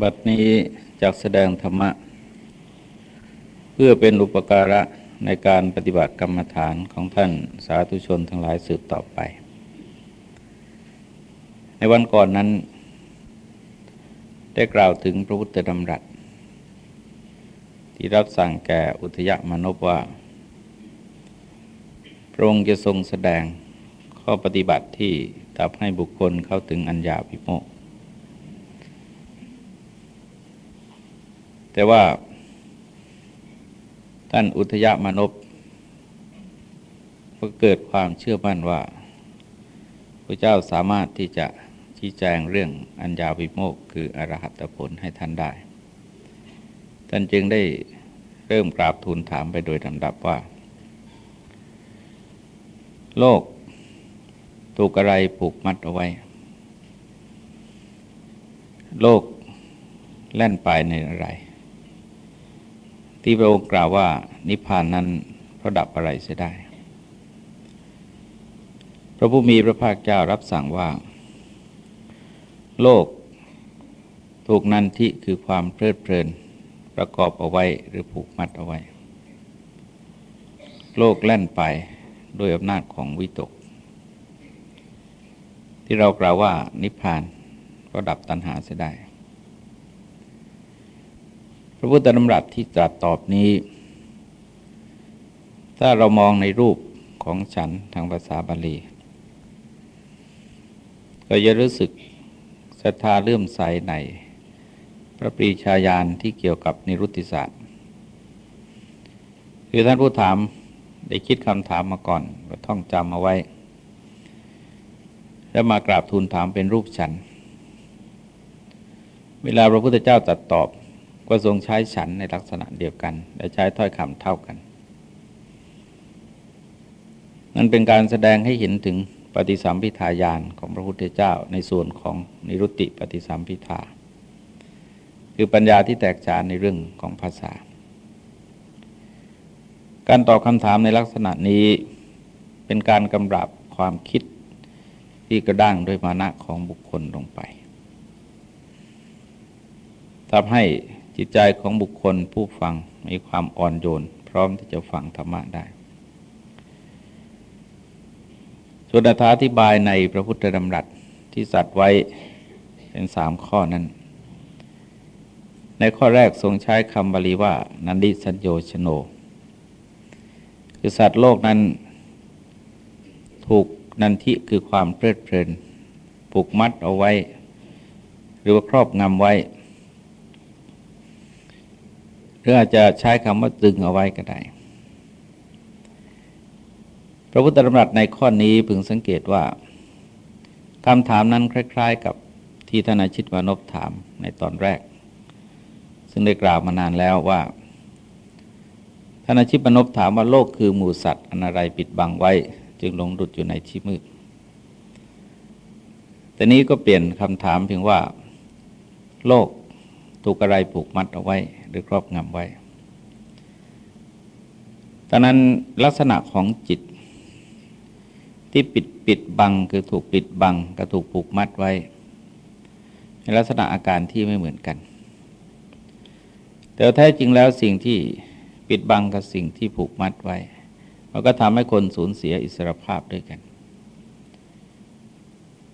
บัดนี้จากแสดงธรรมะ เพื่อเป็นอุปการะในการปฏิบัติกรรมฐานของท่านสาธุชนทั้งหลายสืบต่อไป ในวันก่อนนั้น ได้กล่าวถึงพระพุทธดำรัส ที่รับสั่งแก่อุทยมนพว่า พระองค์จะทรงแสดงข้อปฏิบัติที่ทำให้บุคคลเข้าถึงอัญญาวิโมก แต่ว่า ท่านอุทยมานพก็เกิดความเชื่อมั่นว่าพระเจ้าสามารถที่จะชี้แจงเรื่องอัญญาวิโมกคืออรหัตผลให้ท่านได้ ท่านจึงได้เริ่มกราบทูลถามไปโดยลำดับว่า โลกถูกอะไรผูกมัดเอาไว้ โลกแล่นไปในอะไร ที่พระองค์กล่าวว่านิพพานนั้นเพราะดับอะไรเสียได้ พระผู้มีพระภาคเจ้ารับสั่งว่า โลกถูกนันทิคือความเพลิดเพลินประกอบเอาไว้หรือผูกมัดเอาไว้ โลกแล่นไปด้วยอำนาจของวิตก ที่เรากล่าวว่านิพพานก็ดับตัณหาเสียได้ ระพุทธดำรัสที่ตรัสตอบนี้ ถ้าเรามองในรูปของฉันทางภาษาบาลี ก็จะรู้สึกศรัทธาเลื่อมใสในพระปรีชาญาณที่เกี่ยวกับนิรุตติศาสตร์ คือท่านผู้ถามได้คิดคำถามมาก่อนก็ท่องจำเอาไว้ แล้วมากราบทูลถามเป็นรูปฉัน เวลาพระพุทธเจ้าตรัสตอบ ก็ทรงใช้ฉันในลักษณะเดียวกัน และใช้ถ้อยคำเท่ากัน นั่นเป็นการแสดงให้เห็นถึงปฏิสัมพิทายานของพระพุทธเจ้าในส่วนของนิรุตติปฏิสัมพิทา คือปัญญาที่แตกฉานในเรื่องของภาษา การตอบคำถามในลักษณะนี้เป็นการกำราบความคิดที่กระด้างด้วยมานะของบุคคลลงไปทำให้ จิตใจของบุคคลผู้ฟังมีความอ่อนโยน พร้อมที่จะฟังธรรมะได้ส่วนอธิบายในพระพุทธดำรัสที่สัตว์ไว้เป็นสามข้อนั้น ในข้อแรกทรงใช้คำบาลีว่า นันดิสัญโยชโน คือสัตว์โลกนั้นถูกนันทิคือความเพลิดเพลิน ผูกมัดเอาไว้ หรือว่าครอบงำไว้ หรืออาจจะใช้คำว่าตึงเอาไว้ก็ได้ พระพุทธธรรมรัตในข้อนี้พึงสังเกตว่าคำถามนั้นคล้าย ๆ กับที่ธนาชิตวานพถามในตอนแรก ซึ่งได้กล่าวมานานแล้วว่าธนาชิตวานพถามว่าโลกคือหมูสัตว์อันอะไรปิดบังไว้ จึงลงดุดอยู่ในที่มืดแต่นี้ก็เปลี่ยนคำถามเพียงว่า โลกถูกอะไรผูกมัดเอาไว้ หรือครอบงำไว้ตอนนั้นลักษณะของจิต ที่ปิดปิดบังคือถูกปิดบังก็ถูกผูกมัดไว้ ในลักษณะอาการที่ไม่เหมือนกัน แต่แท้จริงแล้วสิ่งที่ปิดบังกับสิ่งที่ผูกมัดไว้ มันก็ทำให้คนสูญเสียอิสรภาพด้วยกัน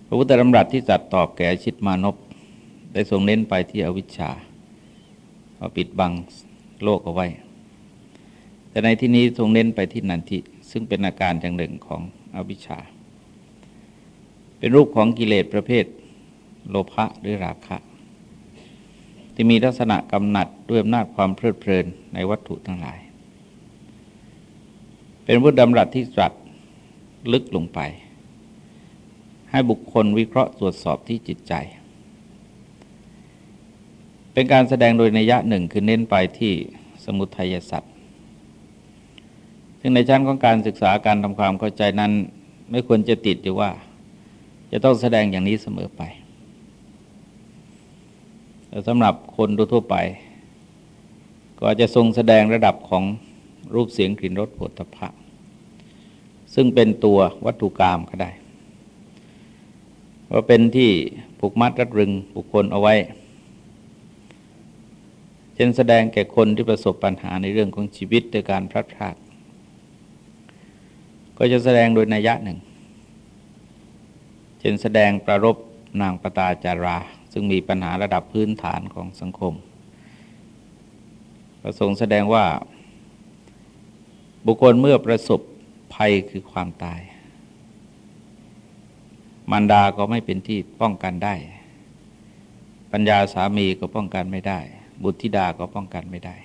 พระพุทธธรรมรัสที่จัดตอบแก่ชิดมานพได้ทรงเน้นไปที่อวิชชา เอาปิดบังโลกเอาไว้ แต่ในที่นี้ทรงเน้นไปที่นันทิ ซึ่งเป็นอาการอย่างหนึ่งของอวิชชา เป็นรูปของกิเลสประเภทโลภะหรือราคะ ที่มีลักษณะกำหนัดด้วยอำนาจความเพลิดเพลินในวัตถุทั้งหลาย เป็นพุทธดำรัสที่ตรัสลึกลงไป ให้บุคคลวิเคราะห์ตรวจสอบที่จิตใจ เป็นการแสดงโดยนัยะหนึ่งคือเน้นไปที่สมุทัยสัตว์ซึ่งในชั้นของการศึกษาการทำความเข้าใจนั้น ไม่ควรจะติดอยู่ว่า จะต้องแสดงอย่างนี้เสมอไปแต่สำหรับคนทั่วไป ก็จะทรงแสดงระดับของรูปเสียงกลิ่นรสผลิตภะซึ่งเป็นตัววัตถุกรรมก็ได้ ว่าเป็นที่ผูกมัดรัดรึงบุคคลเอาไว้ ช่นแสดงแก่คนที่ประสบปัญหาในเรื่องของชีวิตโดยการพลัดพราก ก็จะแสดงโดยนัยยะหนึ่ง เช่นแสดงประรบนางปตาจารา ซึ่งมีปัญหาระดับพื้นฐานของสังคม ประสงค์แสดงว่า บุคคลเมื่อประสบภัยคือความตาย มารดาก็ไม่เป็นที่ป้องกันได้ ปัญญาสามีก็ป้องกันไม่ได้ บุตรธิดาก็ป้องกันไม่ได้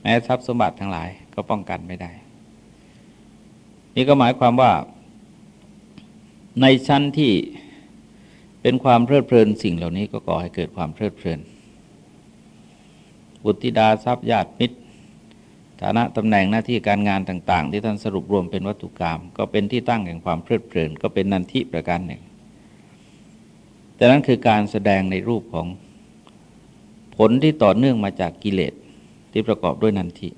แม้ทรัพย์สมบัติทั้งหลายก็ป้องกันไม่ได้ นี่ก็หมายความว่า ในชั้นที่เป็นความเพลิดเพลินสิ่งเหล่านี้ก็ก่อให้เกิดความเพลิดเพลิน บุตรธิดาทรัพย์ญาติมิตร ฐานะตำแหน่งหน้าที่การงานต่าง ๆ ที่ท่านสรุปรวมเป็นวัตถุกรรม ก็เป็นที่ตั้งแห่งความเพลิดเพลิน ก็เป็นนันทิประการหนึ่ง แต่นั้นคือการแสดงในรูปของ ผลที่ต่อเนื่องมาจากกิเลสที่ประกอบด้วยนันทิ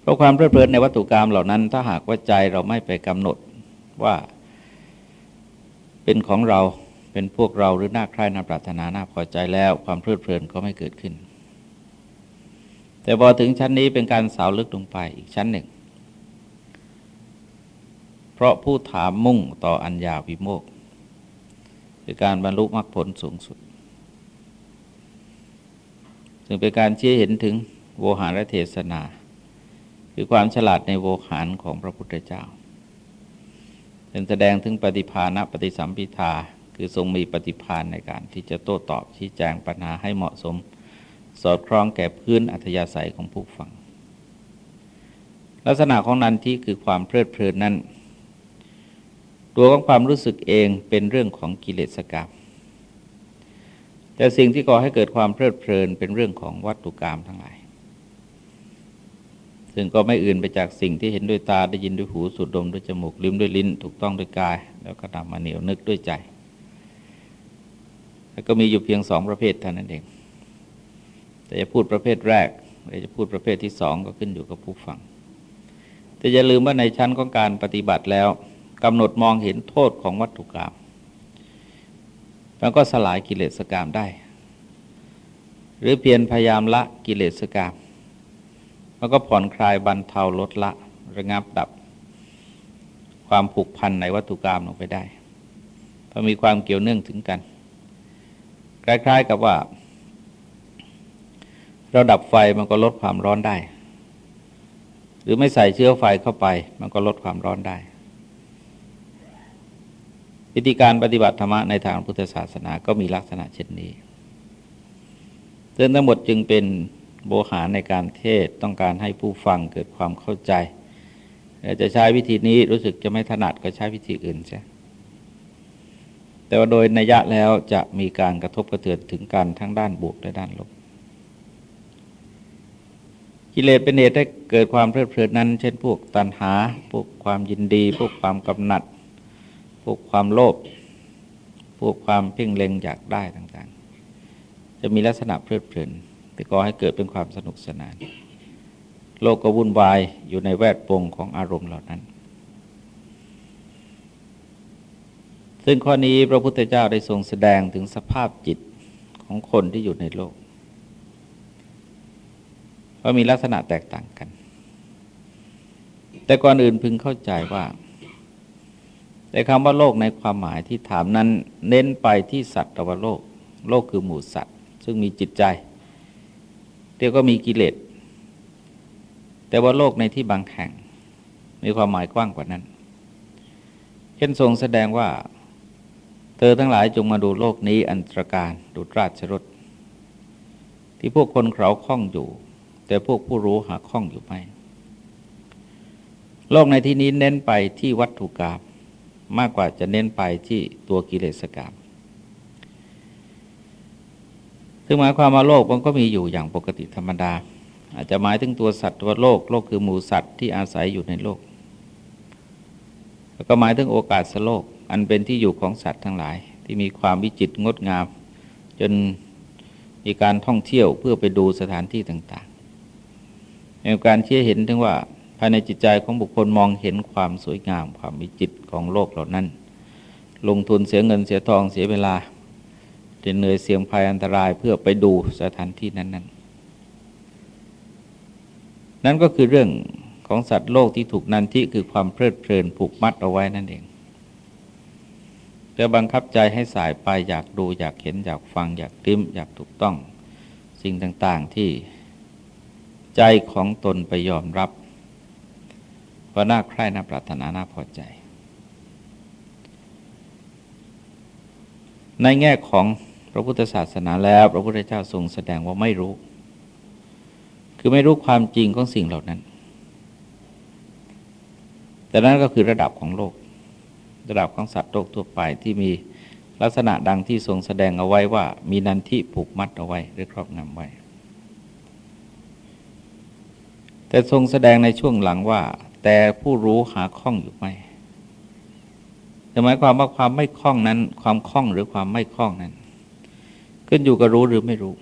เพราะความเพลิดเพลินในวัตถุกรรมเหล่านั้น ถ้าหากว่าใจเราไม่ไปกำหนดว่าเป็นของเราเป็นพวกเราหรือน้าใคร่น่าปรารถนาน่าพอใจแล้วความเพลิดเพลินก็ไม่เกิดขึ้น แต่พอถึงชั้นนี้เป็นการสาวลึกลงไปอีกชั้นหนึ่ง เพราะผู้ถามมุ่งต่ออัญญาวิโมกคือการบรรลุมรรคผลสูงสุด ซึ่งเป็นการชี้เห็นถึงโวหารเทศนา คือความฉลาดในโวหารของพระพุทธเจ้าเป็นแสดงถึงปฏิภาณปฏิสัมพิทาคือทรงมีปฏิภาณในการที่จะโต้ตอบชี้แจงปัญหาให้เหมาะสม สอดคล้องแก่พื้นอัธยาศัยของผู้ฟัง ลักษณะของนันที่คือความเพลิดเพลินนั้น ตัวของความรู้สึกเองเป็นเรื่องของกิเลสกรรม แต่สิ่งที่ก่อให้เกิดความเพลิดเพลินเป็นเรื่องของวัตถุกรรมทั้งหลาย ซึ่งก็ไม่อื่นไปจากสิ่งที่เห็นด้วยตาได้ยินด้วยหูสูดดมด้วยจมูกลิ้มด้วยลิ้น ถูกต้องด้วยกาย แล้วก็นำมาเหนียวนึกด้วยใจ แล้วก็มีอยู่เพียงสองประเภทเท่านั้นเอง แต่จะพูดประเภทแรกหรือจะพูดประเภทที่สองก็ขึ้นอยู่กับผู้ฟัง แต่อย่าลืมว่าในชั้นของการปฏิบัติแล้วกำหนดมองเห็นโทษของวัตถุกรรม มันก็สลายกิเลสกรรมได้ หรือเพียรพยายามละกิเลสกรรมแล้วก็ผ่อนคลายบรรเทาลดละ ระงับดับ ความผูกพันในวัตถุกรรมลงไปได้เพราะมีความเกี่ยวเนื่องถึงกัน คล้าย ๆกับว่า เราดับไฟมันก็ลดความร้อนได้ หรือไม่ใส่เชื้อไฟเข้าไป มันก็ลดความร้อนได้ วิธีการปฏิบัติธรรมในทางพุทธศาสนาก็มีลักษณะเช่นนี้เรื่องทั้งหมดจึงเป็นโบหารในการเทศต้องการให้ผู้ฟังเกิดความเข้าใจ จะใช้วิธีนี้รู้สึกจะไม่ถนัดก็ใช้วิธีอื่นใช่แต่ว่าโดยนัยยะแล้วจะมีการกระทบกระเทือนถึงกันทั้งด้านบวกและด้านลบ กิเลสเป็นเหตุให้เกิดความเพลิดเพลินนั้น เช่นพวกตัณหา พวกความยินดี พวกความกำหนัด พวกความโลภพวกความเพ่งเล็งอยากได้ต่างๆ จะมีลักษณะเพลิดเพลินแต่ก่อให้เกิดเป็นความสนุกสนาน โลกก็วุ่นวายอยู่ในแวดวงของอารมณ์เหล่านั้น ซึ่งข้อนี้พระพุทธเจ้าได้ทรงแสดงถึงสภาพจิตของคนที่อยู่ในโลกว่ามีลักษณะแตกต่างกัน แต่ก่อนอื่นพึงเข้าใจว่า แต่คำว่าโลกในความหมายที่ถามนั้นเน้นไปที่สัตว์วโลก โลกคือหมู่สัตว์ ซึ่งมีจิตใจเดี๋ยวก็มีกิเลส แต่ว่าโลกในที่บางแห่ง มีความหมายกว้างกว่านั้น เช่นทรงแสดงว่า เธอทั้งหลายจงมาดูโลกนี้อันตรการดูราชรถที่พวกคนเขาคล้องอยู่ แต่พวกผู้รู้หาคล้องอยู่ไม่ โลกในที่นี้เน้นไปที่วัตถุกรรม มากกว่าจะเน้นไปที่ตัวกิเลสกรรมซึ่งหมายความว่าโลกมันก็มีอยู่อย่างปกติธรรมดา อาจจะหมายถึงตัวสัตว์ตัวโลกโลกคือหมูสัตว์ที่อาศัยอยู่ในโลก แล้วก็หมายถึงโอกาสสโลก อันเป็นที่อยู่ของสัตว์ทั้งหลาย ที่มีความวิจิตรงดงาม จนมีการท่องเที่ยวเพื่อไปดูสถานที่ต่างๆในการเชี่ยเห็นถึงว่า ภายในจิตใจของบุคคลมองเห็นความสวยงามความวิจิตของโลกเหล่านั้น ลงทุนเสียเงินเสียทองเสียเวลาเหนื่อยเสี่ยงภัยอันตรายเพื่อไปดูสถานที่นั้นๆนั่นก็คือเรื่องของสัตว์โลกที่ถูกนันทิคือความเพลิดเพลินผูกมัดเอาไว้นั่นเองเพื่อบังคับใจให้สายไปอยากดูอยากเห็นอยากฟังอยากติ้มอยากถูกต้อง สิ่งต่างๆที่ใจของตนไปยอมรับ ว่าน่าใคร่น่าปรารถนาน่าพอใจ ในแง่ของพระพุทธศาสนาแล้ว พระพุทธเจ้าทรงแสดงว่าไม่รู้ คือไม่รู้ความจริงของสิ่งเหล่านั้น แต่นั้นก็คือระดับของโลก ระดับของสัตว์โลกทั่วไปที่มีลักษณะดังที่ทรงแสดงเอาไว้ว่า มีนันทิผูกมัดเอาไว้หรือครอบงำไว้ แต่ทรงแสดงในช่วงหลังว่า แต่ผู้รู้หาข้องอยู่ไหมหมายความว่าความไม่คล่องนั้น ความคล่องหรือความไม่คล่องนั้น ขึ้นอยู่กับรู้หรือไม่รู้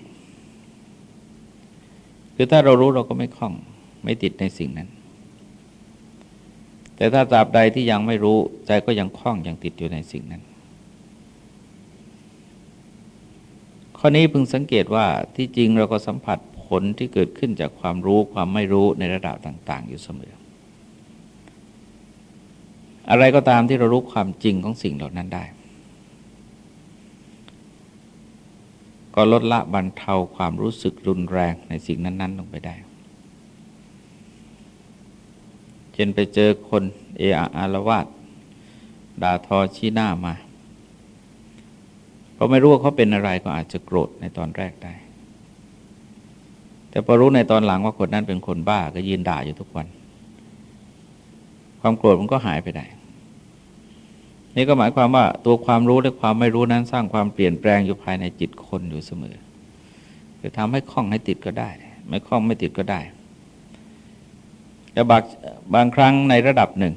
คือถ้าเรารู้เราก็ไม่คล่อง ไม่ติดในสิ่งนั้น แต่ถ้าตราบใดที่ยังไม่รู้ใจก็ยังคล่องยังติดอยู่ในสิ่งนั้น ข้อนี้พึงสังเกตว่าที่จริงเราก็สัมผัสผลที่เกิดขึ้นจากความรู้ความไม่รู้ในระดับต่าง ๆ อยู่เสมอ อะไรก็ตามที่เรารู้ความจริงของสิ่งเหล่านั้นได้ ก็ลดละบรรเทาความรู้สึกรุนแรงในสิ่งนั้น ๆ ลงไปได้เช่นไปเจอคนเออาอารวาสด่าทอชี้หน้ามาพอไม่รู้ว่าเขาเป็นอะไรก็อาจจะโกรธในตอนแรกได้ แต่พอรู้ในตอนหลังว่าคนนั้นเป็นคนบ้าก็ยืนด่าอยู่ทุกวัน ความโกรธมันก็หายไปได้ นี่ก็หมายความว่าตัวความรู้และความไม่รู้นั้นสร้างความเปลี่ยนแปลงอยู่ภายในจิตคนอยู่เสมอจะทำให้คล่องให้ติดก็ได้ ไม่คล่องไม่ติดก็ได้แต่บางบางครั้งในระดับหนึ่ง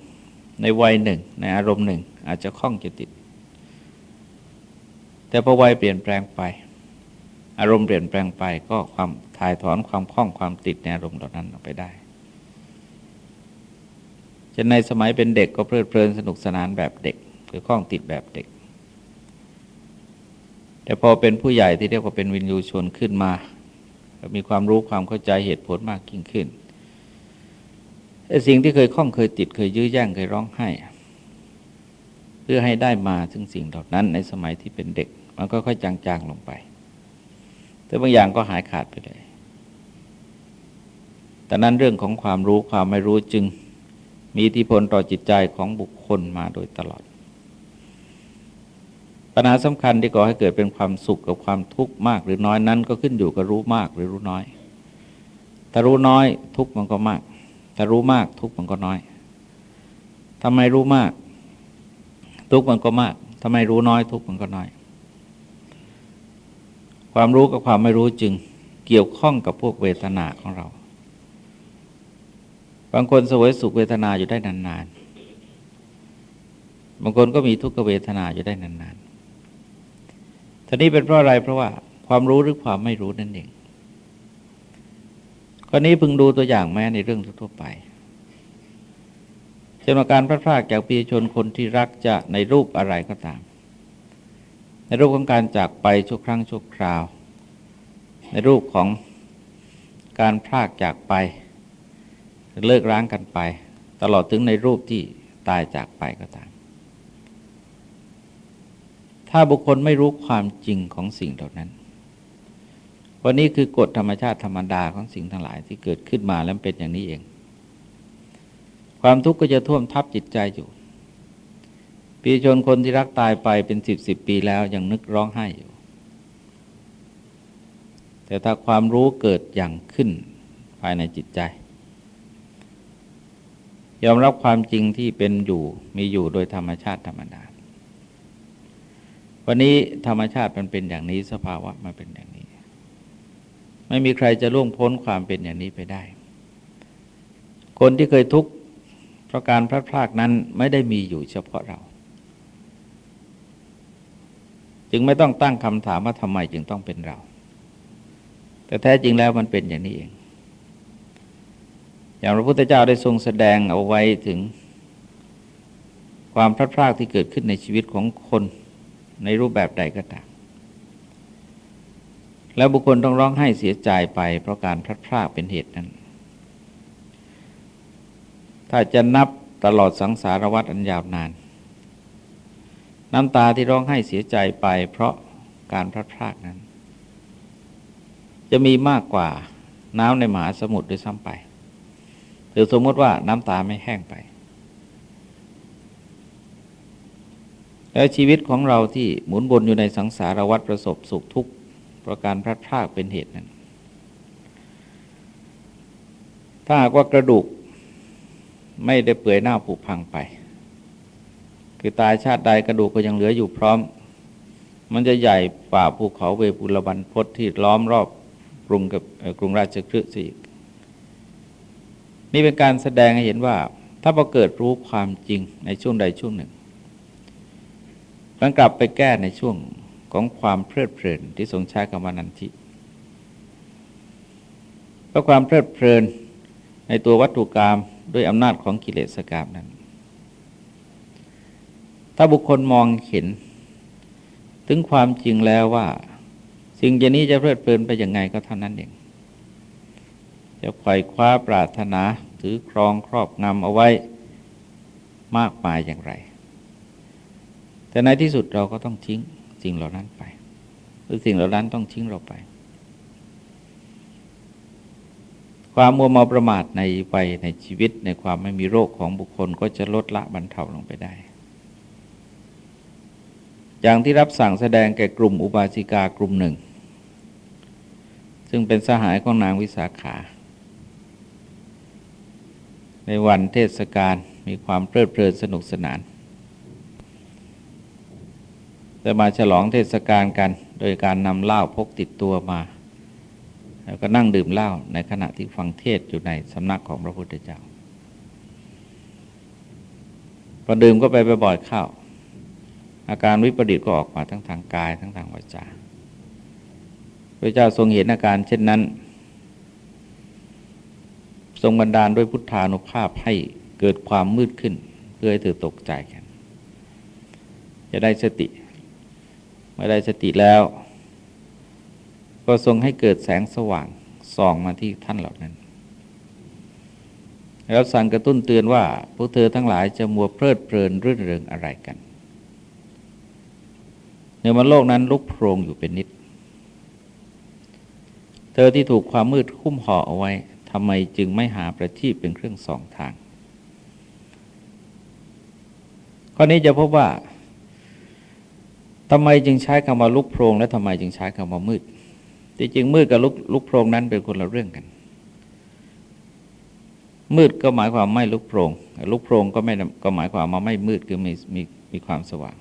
ในวัยหนึ่ง ในอารมณ์หนึ่ง อาจจะคล่องจะติด แต่พอวัยเปลี่ยนแปลงไป อารมณ์เปลี่ยนแปลงไปก็ความถ่ายถอนความคล่องความติดในอารมณ์เหล่านั้นออกไปได้ จะในสมัยเป็นเด็กก็เพลิดเพลินสนุกสนานแบบเด็กคือข้องติดแบบเด็ก แต่พอเป็นผู้ใหญ่ที่เรียกว่าเป็นวินยูชนขึ้นมามีความรู้ความเข้าใจเหตุผลมากยิ่งขึ้นไอ้สิ่งที่เคยข้องเคยติดเคยยื้อแย่งเคยร้องไห้ เพื่อให้ได้มาถึงสิ่งเหล่านั้นในสมัยที่เป็นเด็ก มันก็ค่อยจางๆลงไป แต่บางอย่างก็หายขาดไปเลยแต่นั้นเรื่องของความรู้ความไม่รู้จึง มีอิทธิพลต่อจิตใจของบุคคลมาโดยตลอด ปัญหาสำคัญที่ก่อให้เกิดเป็นความสุขกับความทุกข์มากหรือน้อยนั้น ก็ขึ้นอยู่กับรู้มากหรือรู้น้อย ถ้ารู้น้อยทุกข์มันก็มาก ถ้ารู้มากทุกข์มันก็น้อยทำไมรู้มาก ทุกข์มันก็มากทำไมรู้น้อย ทุกข์มันก็น้อย ความรู้กับความไม่รู้จึงเกี่ยวข้องกับพวกเวทนาของเรา บางคนสวยสุขเวทนาอยู่ได้นานๆ บางคนก็มีทุกขเวทนาอยู่ได้นานๆท่านี้เป็นเพราะอะไรเพราะว่าความรู้หรือความไม่รู้นั่นเองข้อนี้พึงดูตัวอย่างแม้ในเรื่องทั่วไปเช่นการพลาดพลาดจากปีชนคนที่รักจะในรูปอะไรก็ตาม ในรูปของการจากไปชั่วครั้งชั่วคราว ในรูปของการพลากจากไป เลิกร้างกันไป ตลอดถึงในรูปที่ตายจากไปก็ตาม ถ้าบุคคลไม่รู้ความจริงของสิ่งเหล่านั้นวันนี้คือกฎธรรมชาติธรรมดาของสิ่งทั้งหลายที่เกิดขึ้นมาแล้วเป็นอย่างนี้เอง ความทุกข์ก็จะท่วมทับจิตใจอยู่ปีชนคนที่รักตายไปเป็นสิบสิบปีแล้วยังนึกร้องไห้อยู่ แต่ถ้าความรู้เกิดอย่างขึ้นภายในจิตใจ ยอมรับความจริงที่เป็นอยู่มีอยู่โดยธรรมชาติธรรมดา วันนี้ธรรมชาติมันเป็นอย่างนี้สภาวะมันเป็นอย่างนี้ ไม่มีใครจะล่วงพ้นความเป็นอย่างนี้ไปได้ คนที่เคยทุกข์เพราะการพลาดพลาดนั้นไม่ได้มีอยู่เฉพาะเรา จึงไม่ต้องตั้งคำถามว่าทำไมจึงต้องเป็นเรา แต่แท้จริงแล้วมันเป็นอย่างนี้เอง อย่างพระพุทธเจ้าได้ทรงแสดงเอาไว้ถึงความพลาดพลาดที่เกิดขึ้นในชีวิตของคนในรูปแบบใดก็ตาม แล้วบุคคลต้องร้องไห้เสียใจไป เพราะการพลัดพรากเป็นเหตุนั้น ถ้าจะนับตลอดสังสารวัฏอันยาวนาน น้ำตาที่ร้องไห้เสียใจไป เพราะการพลัดพรากนั้น จะมีมากกว่าน้ำในมหาสมุทรด้วยซ้ำไป รือสมมติว่าน้ำตาไม่แห้งไป แล้วชีวิตของเราที่หมุนวนอยู่ในสังสารวัฏประสบสุขทุกข์เพระการพลัดพรากเป็นเหตุนั้น ถ้าหากว่ากระดูกไม่ได้เปื่อยเน่าผุพังไป คือตายชาติใดกระดูกก็ยังเหลืออยู่พร้อม มันจะใหญ่ฝ่าภูเขาเวปุลบันพศที่ล้อมรอบกรุงกับกรุงราชคฤห์สิ นี่เป็นการแสดงให้เห็นว่า ถ้าเราเกิดรู้ความจริงในช่วงใดช่วงหนึ่งมันกลับไปแก้ในช่วงของความเพลิดเพลินที่ทรงใช้คำว่านันทิเพราะความเพลิดเพลินในตัววัตถุกรรมด้วยอำนาจของกิเลสกรรมนั้น ถ้าบุคคลมองเห็น ถึงความจริงแล้วว่า สิ่งอย่างนี้จะเพลิดเพลินไปอยังไงก็เท่านั้นเอง จะไขว่คว้าปรารถนาถือครองครอบงำเอาไว้มากมายอย่างไร แต่ในที่สุดเราก็ต้องทิ้งสิ่งเหล่านั้นไป หรือสิ่งเหล่านั้นต้องทิ้งเราไป ความมัวเมาประมาทในวัยในชีวิตในความไม่มีโรคของบุคคลก็จะลดละบรรเทาลงไปได้ อย่างที่รับสั่งแสดงแก่กลุ่มอุบาสิกากลุ่มหนึ่ง ซึ่งเป็นสหายของนางวิสาขา ในวันเทศกาลมีความเพลิดเพลินสนุกสนาน จะมาฉลองเทศกาลกัน โดยการนำเหล้าพกติดตัวมา แล้วก็นั่งดื่มเหล้าในขณะที่ฟังเทศอยู่ในสำนักของพระพุทธเจ้าพอดื่มก็ไปบ่อยๆเข้าอาการวิปริตก็ออกมาทั้งทางกายทั้งทางวาจาพระเจ้าทรงเห็นอาการเช่นนั้น ทรงบันดาลด้วยพุทธานุภาพให้เกิดความมืดขึ้น เพื่อให้เธอตกใจกัน จะได้สติเมื่อได้สติแล้ว ก็ทรงให้เกิดแสงสว่างส่องมาที่ท่านเหล่านั้นแล้วสั่งกระตุ้นเตือนว่าพวกเธอทั้งหลายจะมัวเพลิดเพลินรื่นเริงอะไรกันเนื้อมันโลกนั้นลุกโพรงอยู่เป็นนิด เธอที่ถูกความมืดคุ้มห่อเอาไว้ำไมจึงไม่หาประทีปเป็นเครื่องสองทาง ข้อนี้จะพบว่าทำไมจึงใช้คำว่าลุกโพรงและทำไมจึงใช้คำว่ามืดที่จริงมืดกับลุกลุกโพรงนั้นเป็นคนละเรื่องกัน มืดก็หมายความไม่ลุกโพรงลุกโพรงก็ไม่ก็หมายความว่าไม่มืดคือมีมีมีความสว่าง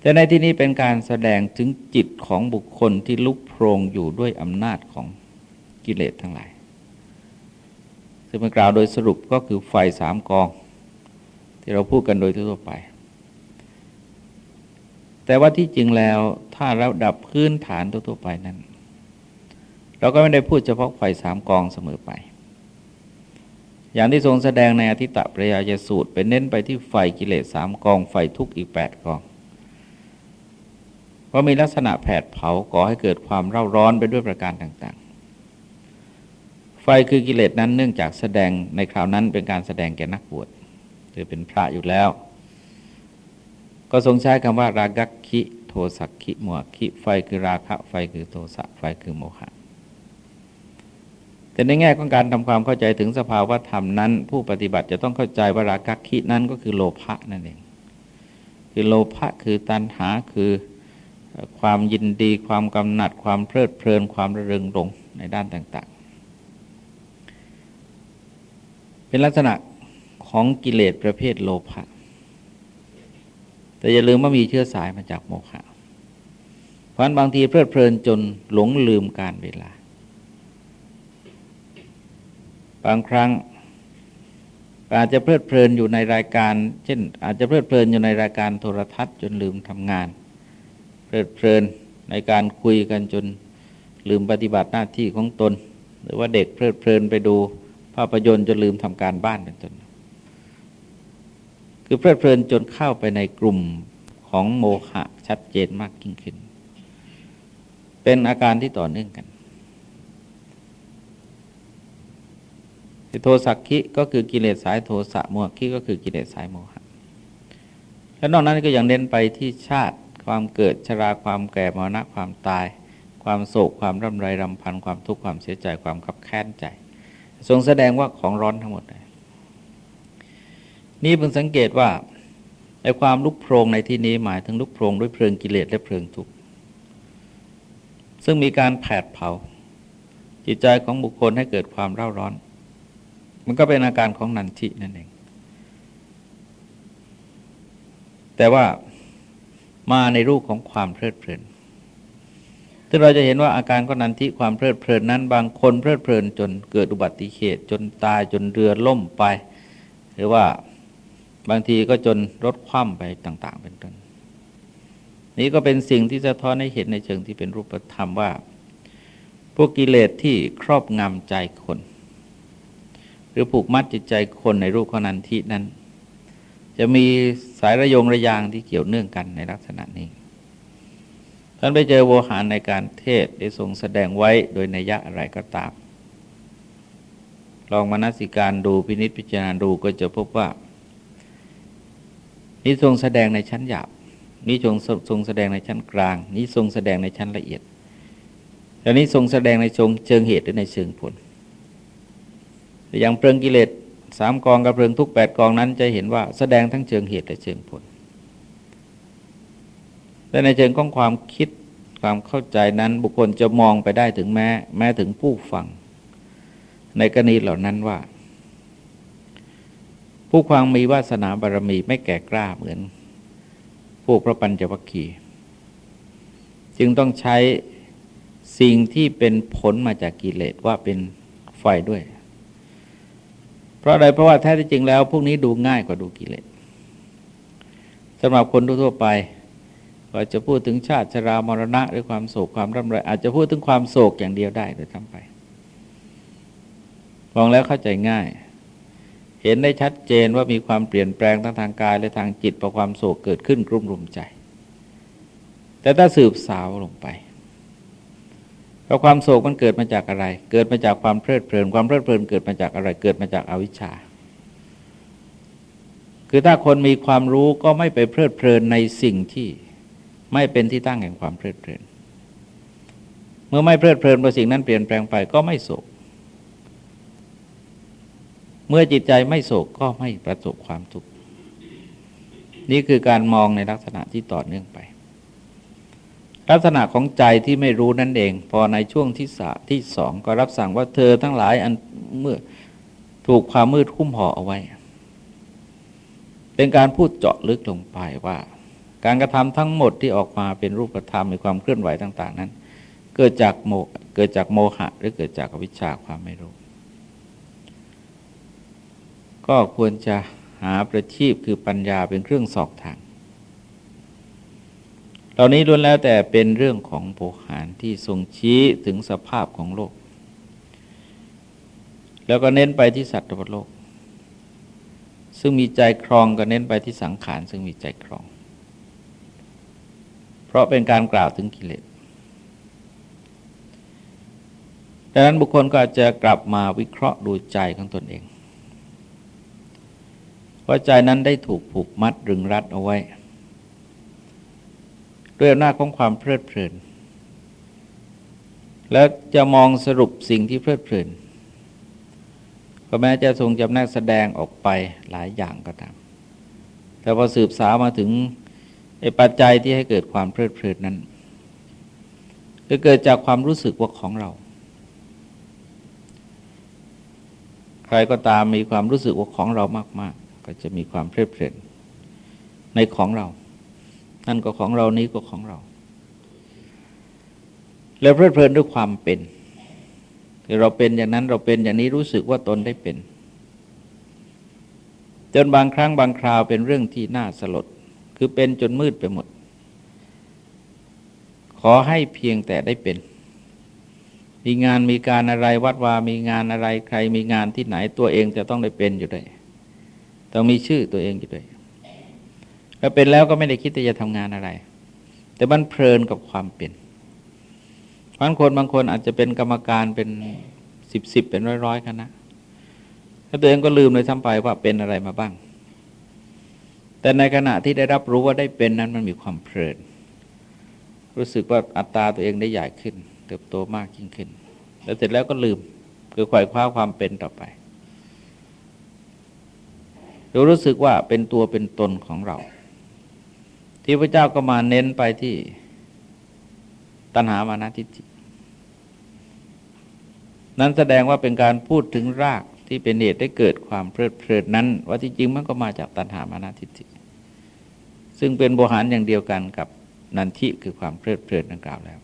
แต่ในที่นี้เป็นการแสดงถึงจิตของบุคคลที่ลุกโพรงอยู่ด้วยอำนาจของกิเลสทั้งหลาย ซึ่งเป็นกล่าวโดยสรุปก็คือไฟสามกอง ที่เราพูดกันโดยทั่วไป แต่ว่าที่จริงแล้วถ้าเราดับพื้นฐานทั่วไปนั้น เราก็ไม่ได้พูดเฉพาะไฟสามกองเสมอไป อย่างที่ทรงแสดงในอธิตะประยายสูตร เป็นเน้นไปที่ไฟกิเลสสามกอง ไฟทุกข์อีกแปดกองเพราะมีลักษณะแผดเผาก่อให้เกิดความเร่าร้อนไปด้วยประการต่าง ไฟคือกิเลสนั้นเนื่องจากแสดงในคราวนั้นเป็นการแสดงแก่นักบวชหรือเป็นพระอยู่แล้ว ก็ทรงใช้คำว่า รากักคิโทสักคิมัวคิไฟคือราคะไฟคือโทสะไฟคือโมหะแต่ในแง่ของการทำความเข้าใจถึงสภาวะธรรมนั้น ผู้ปฏิบัติจะต้องเข้าใจว่าราคะคินั้นก็คือโลภะนั่นเอง คือโลภะคือตัณหาคือความยินดี ความกำหนัด ความเพลิดเพลินความระเริงรงในด้านต่าง ๆ เป็นลักษณะของกิเลสประเภทโลภะแต่อย่าลืมว่ามีเชื้อสายมาจากโมฆะเพราะนั้นบางทีเพลิดเพลินจนหลงลืมการเวลา บางครั้งอาจจะเพลิดเพลินอยู่ในรายการ เช่น อาจจะเพลิดเพลินอยู่ในรายการโทรทัศน์จนลืมทำงาน เพลิดเพลินในการคุยกันจนลืมปฏิบัติหน้าที่ของตน หรือว่าเด็กเพลิดเพลินไปดู ภาพยนตร์จนลืมทำการบ้านเป็นต้น คือเพลิดเพลินจนเข้าไปในกลุ่มของโมหะชัดเจนมากยิ่งขึ้น เป็นอาการที่ต่อเนื่องกันโทสักคิก็คือกิเลสสายโทสะโมหคิก็คือกิเลสสายโมหะ แล้วนอกนั้นก็ยังเน้นไปที่ชาติความเกิดชราความแก่มรณะความตาย ความโศกความร่ำไรรำพันความทุกข์ความเสียใจความขับแค้นใจ ทรงแสดงว่าของร้อนทั้งหมด นี่เพิ่งสังเกตว่าไอ้ความลุกโพรงในที่นี้หมายถึงลุกโพรงด้วยเพลิงกิเลสและเพลิงทุกข์ซึ่งมีการแผดเผา จิตใจของบุคคลให้เกิดความเร่าร้อน มันก็เป็นอาการของนันทินั่นเอง แต่ว่ามาในรูปของความเพลิดเพลิน ซึ่งเราจะเห็นว่าอาการก็นันทิความเพลิดเพลินนั้น บางคนเพลิดเพลินจนเกิดอุบัติเหตุจนตายจนเรือล่มไป หรือว่าบางทีก็จนรถคว่ำไปต่าง ๆ เป็นต้นนี้ก็เป็นสิ่งที่สะท้อนให้เห็นในเชิงที่เป็นรูปธรรมว่า พวกกิเลสที่ครอบงำใจคน หรือผูกมัดจิตใจคนในรูปขนันทินั้น จะมีสายระยงระยางที่เกี่ยวเนื่องกันในลักษณะนี้ ท่านไปเจอโวหารในการเทศได้ทรงแสดงไว้โดยนัยยะอะไรก็ตาม ลองมานัสิการดูพินิษพิจารณาดูก็จะพบว่า นี่ทรงแสดงในชั้นหยาบนี้ทรงทรงแสดงในชั้นกลาง นี้ทรงแสดงในชั้นละเอียดแล้วนี้ทรงแสดงในชงเชิงเหตุหรือในเชิงผลอย่างเพลิงกิเลสสามกองกับเพลิงทุกแปดกองนั้นจะเห็นว่าแสดงทั้งเชิงเหตุและเชิงผล แต่ในเชิงของความคิดความเข้าใจนั้นบุคคลจะมองไปได้ถึงแม้ แม้ถึงผู้ฟัง ในกรณีเหล่านั้นว่า ผู้ควางมีวาสนาบารมีไม่แก่กล้าเหมือน พวกพระปัญจวัคคีย์จึงต้องใช้สิ่งที่เป็นผลมาจากกิเลสว่าเป็นไฟด้วย เพราะอะไรเพราะว่าแท้ที่จริงแล้ว พวกนี้ดูง่ายกว่าดูกิเลสสำหรับคนทั่วไป ว่าจะพูดถึงชาติชรามรณะหรือความโศกความร่ำไรอาจจะพูดถึงความโศกอย่างเดียวได้โดยทั้งไปมองแล้วเข้าใจง่าย เห็นได้ชัดเจนว่ามีความเปลี่ยนแปลงทั้งทางกายและทางจิตพอความโศกเกิดขึ้นกลุ่มรุมใจ แต่ถ้าสืบสาวลงไปเพราะความโศกมันเกิดมาจากอะไร เกิดมาจากความเพลิดเพลิน ความเพลิดเพลินเกิดมาจากอะไร เกิดมาจากอวิชชา คือถ้าคนมีความรู้ก็ไม่ไปเพลิดเพลินในสิ่งที่ ไม่เป็นที่ตั้งแห่งความเพลิดเพลิน เมื่อไม่เพลิดเพลินพอสิ่งนั้นเปลี่ยนแปลงไปก็ไม่โศก เมื่อจิตใจไม่โศกก็ไม่ประสบความทุกข์ นี่คือการมองในลักษณะที่ต่อเนื่องไป ลักษณะของใจที่ไม่รู้นั่นเอง พอในช่วงที่สาที่สองก็รับสั่งว่าเธอทั้งหลายอันเมื่อถูกความมืดคุ้มห่อเอาไว้ เป็นการพูดเจาะลึกลงไปว่า การกระทำทั้งหมดที่ออกมาเป็นรูปธรรมมีความเคลื่อนไหวต่าง ๆ นั้น เกิดจากโมเกิดจากโมหะ หรือเกิดจากวิชาความไม่รู้ ก็ควรจะหาประชีพคือปัญญาเป็นเครื่องสอกทางเหล่านี้ล้วนแล้วแต่เป็นเรื่องของโภหารที่ทรงชี้ถึงสภาพของโลก แล้วก็เน้นไปที่สัตว์บนโลก ซึ่งมีใจครองก็เน้นไปที่สังขารซึ่งมีใจครอง เพราะเป็นการกล่าวถึงกิเลสดังนั้นบุคคลก็จะกลับมาวิเคราะห์ดูใจของตนเอง ว่าใจนั้นได้ถูกผูกมัดรึงรัดเอาไว้ ด้วยอำนาจของความเพลิดเพลิน แล้วจะมองสรุปสิ่งที่เพลิดเพลินก็แม้จะทรงจำแนกแสดงออกไปหลายอย่างก็ตาม แต่พอสืบสาวมาถึง ไอ้ปัจจัยที่ให้เกิดความเพลิดเพลินนั้นก็เกิดจากความรู้สึกว่าของเรา ใครก็ตามมีความรู้สึกว่าของเรามากก็จะมีความเพลิดเพลินในของเรา นั่นก็ของเรานี้ก็ของเรา แล้วเพลิดเพลินด้วยความเป็นคือเราเป็นอย่างนั้นเราเป็นอย่างนี้รู้สึกว่าตนได้เป็น จนบางครั้งบางคราวเป็นเรื่องที่น่าสลด คือเป็นจนมืดไปหมด ขอให้เพียงแต่ได้เป็น มีงานมีการอะไรวัดวา มีงานอะไรใครมีงานที่ไหนตัวเองจะต้องได้เป็นอยู่ด้วยต้องมีชื่อตัวเองอยู่ด้วยแล้วเป็นแล้วก็ไม่ได้คิดจะทำงานอะไร แต่มันเพลินกับความเป็นบางคนบางคนอาจจะเป็นกรรมการเป็นสิบสิบเป็นร้อยร้อยคณะถ้าตัวเองก็ลืมเลยทั้งไปว่าเป็นอะไรมาบ้าง แต่ในขณะที่ได้รับรู้ว่าได้เป็นนั้นมันมีความเพลิน รู้สึกว่าอัตราตัวเองได้ใหญ่ขึ้น เติบโตมากยิ่งขึ้น แล้วเสร็จแล้วก็ลืมคือขวายคว้าความเป็นต่อไปเรารู้สึกว่าเป็นตัวเป็นตนของเรา ที่พระเจ้าก็มาเน้นไปที่ตัณหามานาทิฏฐินั้นแสดงว่าเป็นการพูดถึงรากที่เป็นเหตุได้เกิดความเพลิดเพลินนั้น ว่าที่จริงมันก็มาจากตัณหามานาทิฏฐิ ซึ่งเป็นโบหารอย่างเดียวกันกับนันทิคือความเพลิดเพลินดังกล่าวแล้ว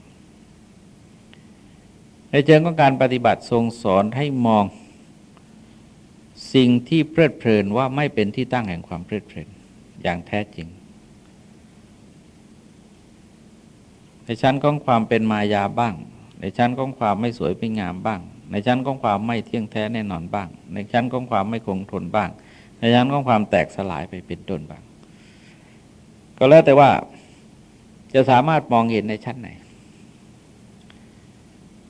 ในเชิงของการปฏิบัติทรงสอนให้มอง สิ่งที่เพลิดเพลินว่าไม่เป็นที่ตั้งแห่งความเพลิดเพลินอย่างแท้จริง ในชั้นของความเป็นมายาบ้าง ในชั้นของความไม่สวยไม่งามบ้าง ในชั้นของความไม่เที่ยงแท้แน่นอนบ้าง ในชั้นของความไม่คงทนบ้าง ในชั้นของความแตกสลายไปเป็นต้นบ้าง ก็แล้วแต่ว่าจะสามารถมองเห็นในชั้นไหน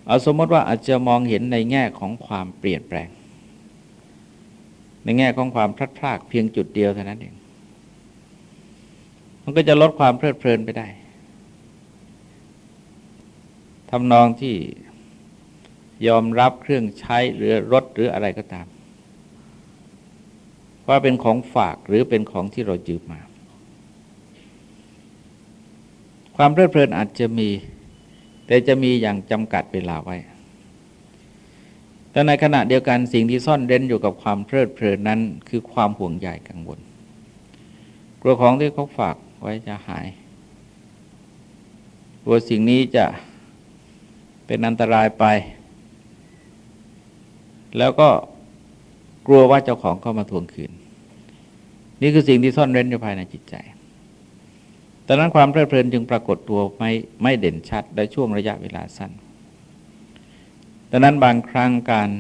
เอาสมมติว่าอาจจะมองเห็นในแง่ของความเปลี่ยนแปลง ในแง่ของความพลัดพรากเพียงจุดเดียวเท่านั้นเอง มันก็จะลดความเพลิดเพลินไปได้ทำนองที่ยอมรับเครื่องใช้หรือรถหรืออะไรก็ตาม ว่าเป็นของฝากหรือเป็นของที่เราจืมมา ความเพลิดเพลินอาจจะมี แต่จะมีอย่างจำกัดเวลาไว้ แต่ในขณะเดียวกันสิ่งที่ซ่อนเร้นอยู่กับความเพลิดเพลินนั้น คือความห่วงใยกังวล กลัวของที่เขาฝากไว้จะหายกลัวสิ่งนี้จะเป็นอันตรายไป แล้วก็กลัวว่าเจ้าของเข้ามาทวงคืน นี่คือสิ่งที่ซ่อนเร้นอยู่ภายในจิตใจ ดังนั้นความเพลิดเพลินจึงปรากฏตัวไม่ไม่เด่นชัดในช่วงระยะเวลาสั้น ดังนั้นบางครั้งการ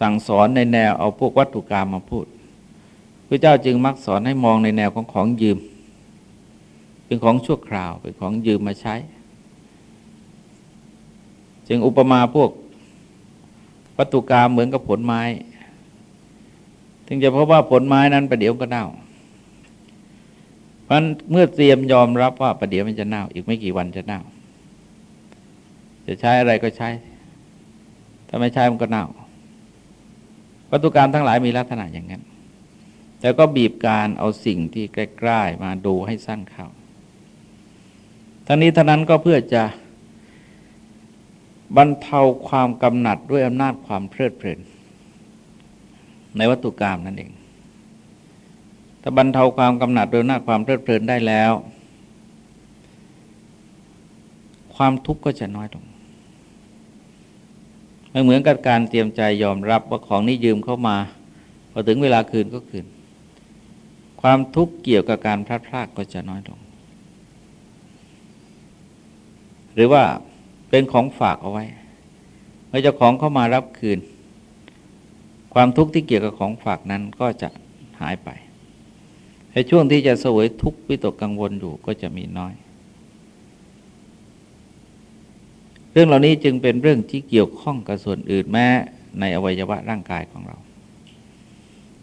สั่งสอนในแนวเอาพวกวัตถุกรรมมาพูดพระเจ้าจึงมักสอนให้มองในแนวของของยืม เป็นของชั่วคราวเป็นของยืมมาใช้ จึงอุปมาพวกวัตถุกรรมเหมือนกับผลไม้ถึงจะพบว่าผลไม้นั้นประเดี๋ยวก็เน่า เพราะเมื่อเตรียมยอมรับว่าประเดี๋ยวมันจะเน่า อีกไม่กี่วันจะเน่า จะใช้อะไรก็ใช้ ถ้าไม่ใช้มันก็เน่าวัตถุกรรมทั้งหลายมีลักษณะอย่างนั้น แต่ก็บีบการเอาสิ่งที่ใกล้ๆมาดูให้สั้นเข้าทั้งนี้ทั้งนั้นก็เพื่อจะบรรเทาความกำหนัดด้วยอำนาจความเพลิดเพลิน ในวัตถุกรรมนั่นเอง ถ้าบรรเทาความกำหนัดโดยหน้าความเพลิดเพลินได้แล้ว ความทุกข์ก็จะน้อยลงไม่เหมือนกับการเตรียมใจยอมรับว่าของนี้ยืมเข้ามา พอถึงเวลาคืนก็คืน ความทุกข์เกี่ยวกับการพลาดพลาดก็จะน้อยลง หรือว่าเป็นของฝากเอาไว้เมื่อเจ้าของเข้ามารับคืน ความทุกข์ที่เกี่ยวกับของฝากนั้นก็จะหายไป แต่ช่วงที่จะสวยทุกข์วิตกกังวลอยู่ก็จะมีน้อย เรื่องเหล่านี้จึงเป็นเรื่องที่เกี่ยวข้องกับส่วนอื่นแม้ในอวัยวะร่างกายของเรา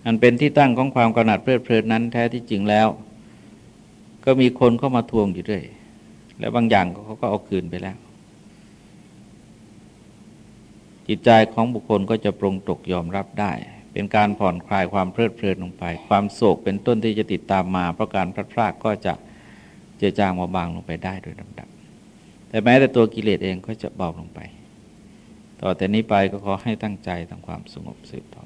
อันเป็นที่ตั้งของความกำหนัดเพลิดเพลินนั้นแท้ที่จริงแล้ว ก็มีคนเข้ามาทวงอยู่ด้วย และบางอย่างเขาก็เอาคืนไปแล้ว จิตใจของบุคคลก็จะปรงตกยอมรับได้ เป็นการผ่อนคลายความเพลิดเพลินลงไป ความโศกเป็นต้นที่จะติดตามมา เพราะการพลัดพรากก็จะเจือจางเบาบางลงไปได้โดยลาดับ แต่แม้แต่ตัวกิเลสเองก็จะเบาลงไป ต่อแต่นี้ไปก็ขอให้ตั้งใจทำความสงบสืบต่อ